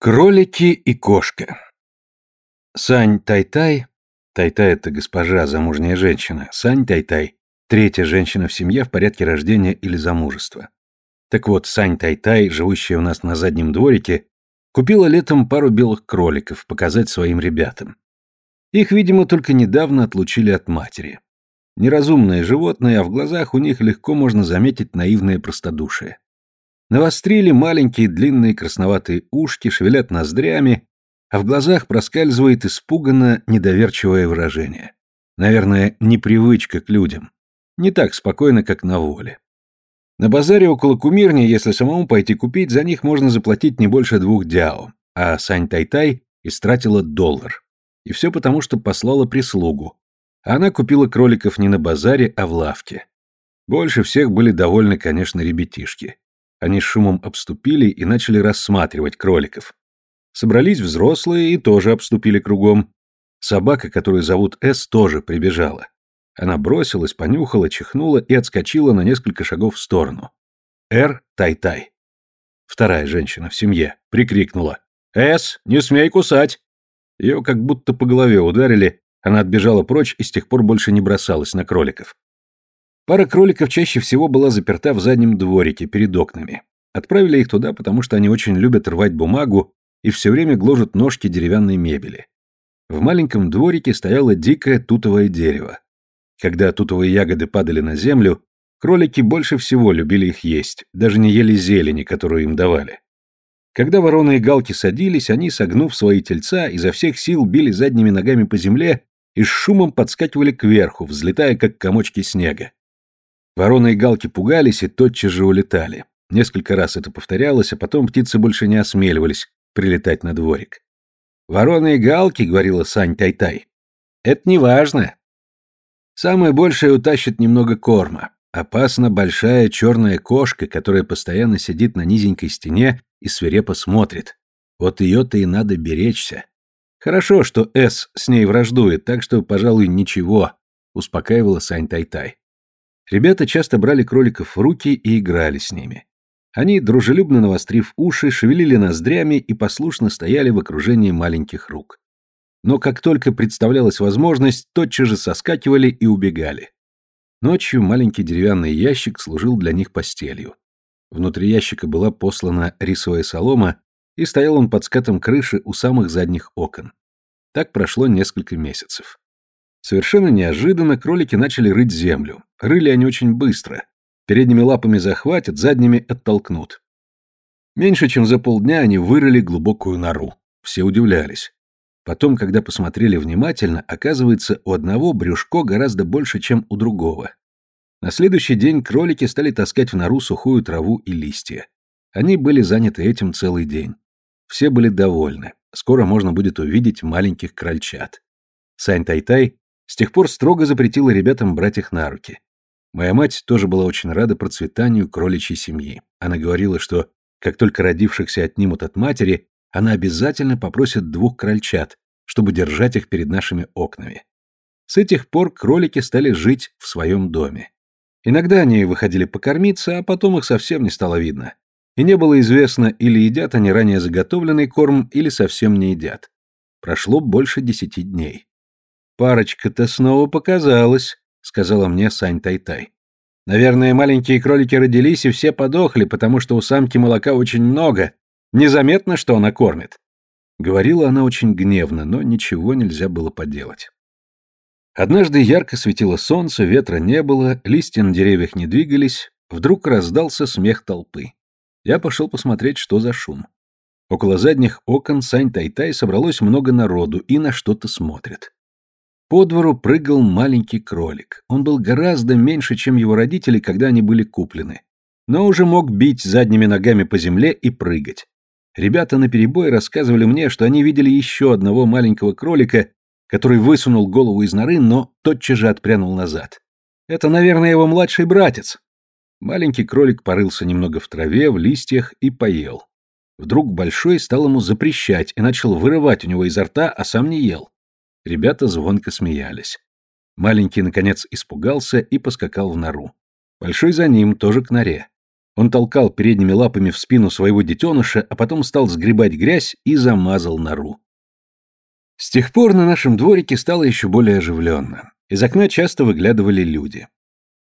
Кролики и кошка. Сань Тай-Тай, Тай-Тай это госпожа, замужняя женщина, Сань Тай-Тай, третья женщина в семье в порядке рождения или замужества. Так вот, Сань Тай-Тай, живущая у нас на заднем дворике, купила летом пару белых кроликов показать своим ребятам. Их, видимо, только недавно отлучили от матери. Неразумное животное, а в глазах у них легко можно заметить наивное простодушие. Навострили маленькие длинные красноватые ушки, шевелят ноздрями, а в глазах проскальзывает испуганно недоверчивое выражение. Наверное, непривычка к людям. Не так спокойно, как на воле. На базаре около кумирни, если самому пойти купить, за них можно заплатить не больше двух дяо, а Сань Тай-Тай истратила доллар. И все потому, что послала прислугу. Она купила кроликов не на базаре, а в лавке. Больше всех были довольны, конечно, ребятишки. Они шумом обступили и начали рассматривать кроликов. Собрались взрослые и тоже обступили кругом. Собака, которую зовут С, тоже прибежала. Она бросилась, понюхала, чихнула и отскочила на несколько шагов в сторону. Р. Тай-Тай. Вторая женщина в семье прикрикнула. «Эс, не смей кусать!» Ее как будто по голове ударили, она отбежала прочь и с тех пор больше не бросалась на кроликов. Пара кроликов чаще всего была заперта в заднем дворике, перед окнами. Отправили их туда, потому что они очень любят рвать бумагу и все время гложут ножки деревянной мебели. В маленьком дворике стояло дикое тутовое дерево. Когда тутовые ягоды падали на землю, кролики больше всего любили их есть, даже не ели зелени, которую им давали. Когда вороны и галки садились, они, согнув свои тельца, изо всех сил били задними ногами по земле и с шумом подскакивали кверху, взлетая, как комочки снега. Вороны и галки пугались и тотчас же улетали. Несколько раз это повторялось, а потом птицы больше не осмеливались прилетать на дворик. «Вороны и галки», — говорила Сань Тай-Тай, — «это не важно. Самое большее утащит немного корма. Опасна большая черная кошка, которая постоянно сидит на низенькой стене и свирепо смотрит. Вот ее-то и надо беречься. Хорошо, что С с ней враждует, так что, пожалуй, ничего», — успокаивала Сань Тай-Тай. Ребята часто брали кроликов в руки и играли с ними. Они, дружелюбно навострив уши, шевелили ноздрями и послушно стояли в окружении маленьких рук. Но как только представлялась возможность, тотчас же соскакивали и убегали. Ночью маленький деревянный ящик служил для них постелью. Внутри ящика была послана рисовая солома, и стоял он под скатом крыши у самых задних окон. Так прошло несколько месяцев. Совершенно неожиданно кролики начали рыть землю. Рыли они очень быстро. Передними лапами захватят, задними оттолкнут. Меньше чем за полдня они вырыли глубокую нору. Все удивлялись. Потом, когда посмотрели внимательно, оказывается, у одного брюшко гораздо больше, чем у другого. На следующий день кролики стали таскать в нору сухую траву и листья. Они были заняты этим целый день. Все были довольны. Скоро можно будет увидеть маленьких крольчат. Сань Тай-Тай с тех пор строго запретила ребятам брать их на руки. Моя мать тоже была очень рада процветанию кроличьей семьи. Она говорила, что как только родившихся отнимут от матери, она обязательно попросит двух крольчат, чтобы держать их перед нашими окнами. С этих пор кролики стали жить в своем доме. Иногда они выходили покормиться, а потом их совсем не стало видно. И не было известно, или едят они ранее заготовленный корм, или совсем не едят. Прошло больше десяти дней. «Парочка-то снова показалась», — сказала мне Сань Тай-Тай. «Наверное, маленькие кролики родились и все подохли, потому что у самки молока очень много. Незаметно, что она кормит». Говорила она очень гневно, но ничего нельзя было поделать. Однажды ярко светило солнце, ветра не было, листья на деревьях не двигались, вдруг раздался смех толпы. Я пошел посмотреть, что за шум. Около задних окон Сань Тай-Тай собралось много народу и на что-то смотрят. По двору прыгал маленький кролик. Он был гораздо меньше, чем его родители, когда они были куплены. Но уже мог бить задними ногами по земле и прыгать. Ребята наперебой рассказывали мне, что они видели еще одного маленького кролика, который высунул голову из норы, но тотчас же отпрянул назад. Это, наверное, его младший братец. Маленький кролик порылся немного в траве, в листьях и поел. Вдруг большой стал ему запрещать и начал вырывать у него изо рта, а сам не ел. Ребята звонко смеялись. Маленький, наконец, испугался и поскакал в нору. Большой за ним, тоже к норе. Он толкал передними лапами в спину своего детеныша, а потом стал сгребать грязь и замазал нору. С тех пор на нашем дворике стало еще более оживленно. Из окна часто выглядывали люди.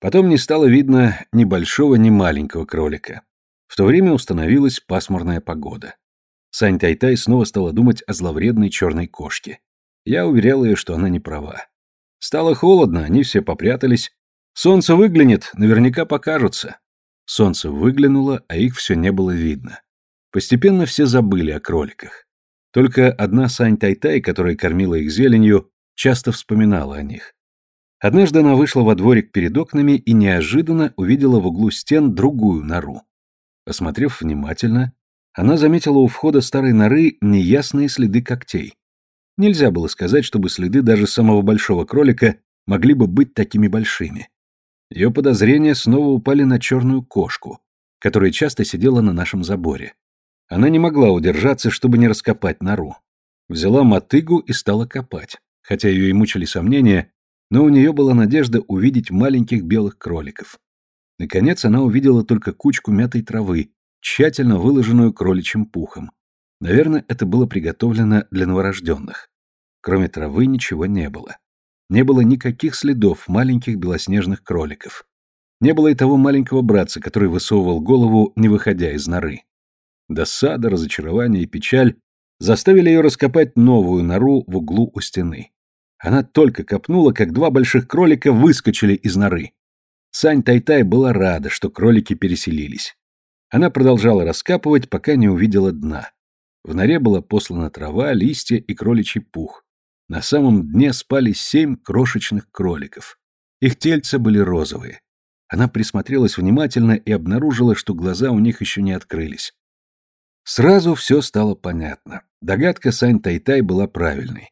Потом не стало видно ни большого, ни маленького кролика. В то время установилась пасмурная погода. Сань Тайтай снова стала думать о зловредной черной кошке. Я уверял ее, что она не права. Стало холодно, они все попрятались. Солнце выглянет, наверняка покажутся. Солнце выглянуло, а их все не было видно. Постепенно все забыли о кроликах. Только одна Сань Тайтай, которая кормила их зеленью, часто вспоминала о них. Однажды она вышла во дворик перед окнами и неожиданно увидела в углу стен другую нору. Посмотрев внимательно, она заметила у входа старой норы неясные следы когтей. Нельзя было сказать, чтобы следы даже самого большого кролика могли бы быть такими большими. Ее подозрения снова упали на черную кошку, которая часто сидела на нашем заборе. Она не могла удержаться, чтобы не раскопать нору. Взяла мотыгу и стала копать, хотя ее и мучили сомнения, но у нее была надежда увидеть маленьких белых кроликов. Наконец она увидела только кучку мятой травы, тщательно выложенную кроличьим пухом. Наверное, это было приготовлено для новорожденных. Кроме травы ничего не было. Не было никаких следов маленьких белоснежных кроликов. Не было и того маленького братца, который высовывал голову, не выходя из норы. Досада, разочарование и печаль заставили ее раскопать новую нору в углу у стены. Она только копнула, как два больших кролика выскочили из норы. Сань Тайтай была рада, что кролики переселились. Она продолжала раскапывать, пока не увидела дна. В норе была послана трава, листья и кроличий пух. На самом дне спали семь крошечных кроликов. Их тельца были розовые. Она присмотрелась внимательно и обнаружила, что глаза у них еще не открылись. Сразу все стало понятно. Догадка Сань Тайтай была правильной.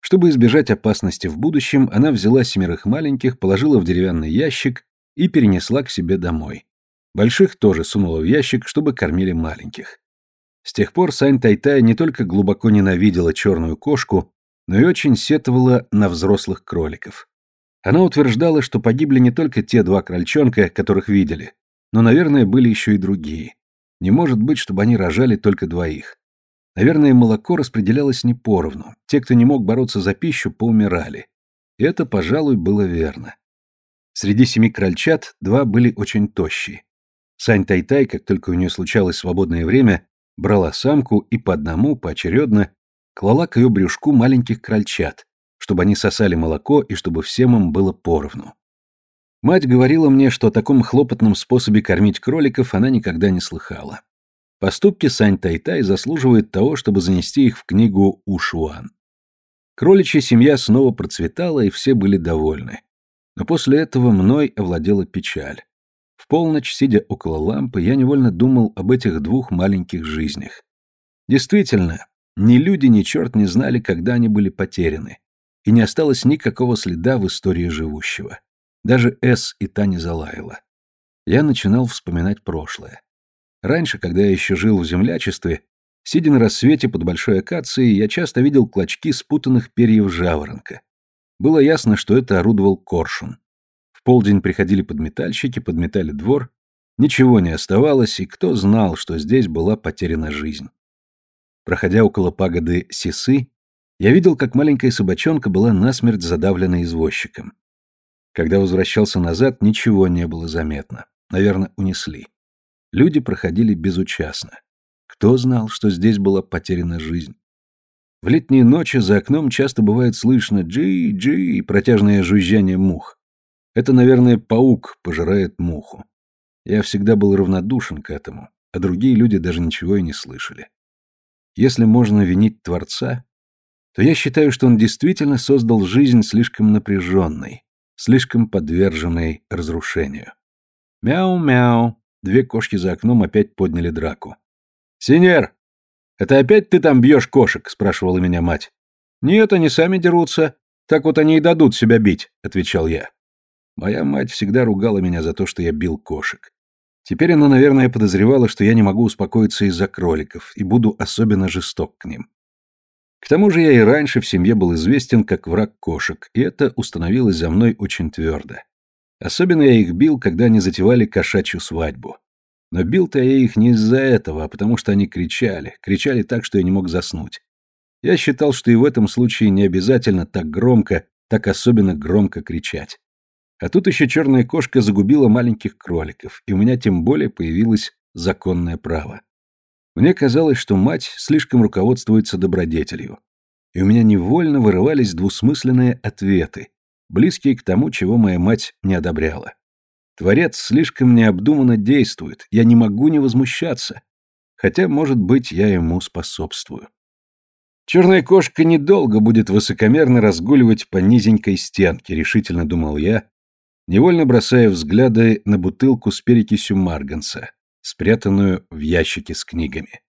Чтобы избежать опасности в будущем, она взяла семерых маленьких, положила в деревянный ящик и перенесла к себе домой. Больших тоже сунула в ящик, чтобы кормили маленьких. С тех пор Сань Тайтай не только глубоко ненавидела черную кошку, но и очень сетовала на взрослых кроликов. Она утверждала, что погибли не только те два крольчонка, которых видели, но, наверное, были еще и другие. Не может быть, чтобы они рожали только двоих. Наверное, молоко распределялось не поровну. Те, кто не мог бороться за пищу, поумирали. И это, пожалуй, было верно. Среди семи крольчат два были очень тощие. Сань Тайтай, как только у нее случалось свободное время, брала самку и по одному, поочередно, клала к ее брюшку маленьких крольчат, чтобы они сосали молоко и чтобы всем им было поровну. Мать говорила мне, что о таком хлопотном способе кормить кроликов она никогда не слыхала. Поступки Сань Тайтай заслуживают того, чтобы занести их в книгу Ушуан. Кроличья семья снова процветала, и все были довольны. Но после этого мной овладела печаль. Полночь, сидя около лампы, я невольно думал об этих двух маленьких жизнях. Действительно, ни люди, ни черт не знали, когда они были потеряны, и не осталось никакого следа в истории живущего. Даже С и та не залаяла. Я начинал вспоминать прошлое. Раньше, когда я еще жил в землячестве, сидя на рассвете под большой акацией, я часто видел клочки спутанных перьев жаворонка. Было ясно, что это орудовал коршун полдень приходили подметальщики, подметали двор. Ничего не оставалось, и кто знал, что здесь была потеряна жизнь. Проходя около пагоды Сисы, я видел, как маленькая собачонка была насмерть задавлена извозчиком. Когда возвращался назад, ничего не было заметно. Наверное, унесли. Люди проходили безучастно. Кто знал, что здесь была потеряна жизнь? В летние ночи за окном часто бывает слышно «джи-джи» и протяжное жужжание мух. Это, наверное, паук пожирает муху. Я всегда был равнодушен к этому, а другие люди даже ничего и не слышали. Если можно винить Творца, то я считаю, что он действительно создал жизнь слишком напряженной, слишком подверженной разрушению. Мяу-мяу. Две кошки за окном опять подняли драку. «Синер, это опять ты там бьешь кошек?» – спрашивала меня мать. «Нет, они сами дерутся. Так вот они и дадут себя бить», – отвечал я. Моя мать всегда ругала меня за то, что я бил кошек. Теперь она, наверное, подозревала, что я не могу успокоиться из-за кроликов и буду особенно жесток к ним. К тому же я и раньше в семье был известен как враг кошек, и это установилось за мной очень твердо. Особенно я их бил, когда они затевали кошачью свадьбу. Но бил-то я их не из-за этого, а потому что они кричали, кричали так, что я не мог заснуть. Я считал, что и в этом случае не обязательно так громко, так особенно громко кричать. А тут еще черная кошка загубила маленьких кроликов, и у меня тем более появилось законное право. Мне казалось, что мать слишком руководствуется добродетелью. И у меня невольно вырывались двусмысленные ответы, близкие к тому, чего моя мать не одобряла. Творец слишком необдуманно действует, я не могу не возмущаться. Хотя, может быть, я ему способствую. Черная кошка недолго будет высокомерно разгуливать по низенькой стенке, решительно думал я, невольно бросая взгляды на бутылку с перекисью марганца, спрятанную в ящике с книгами.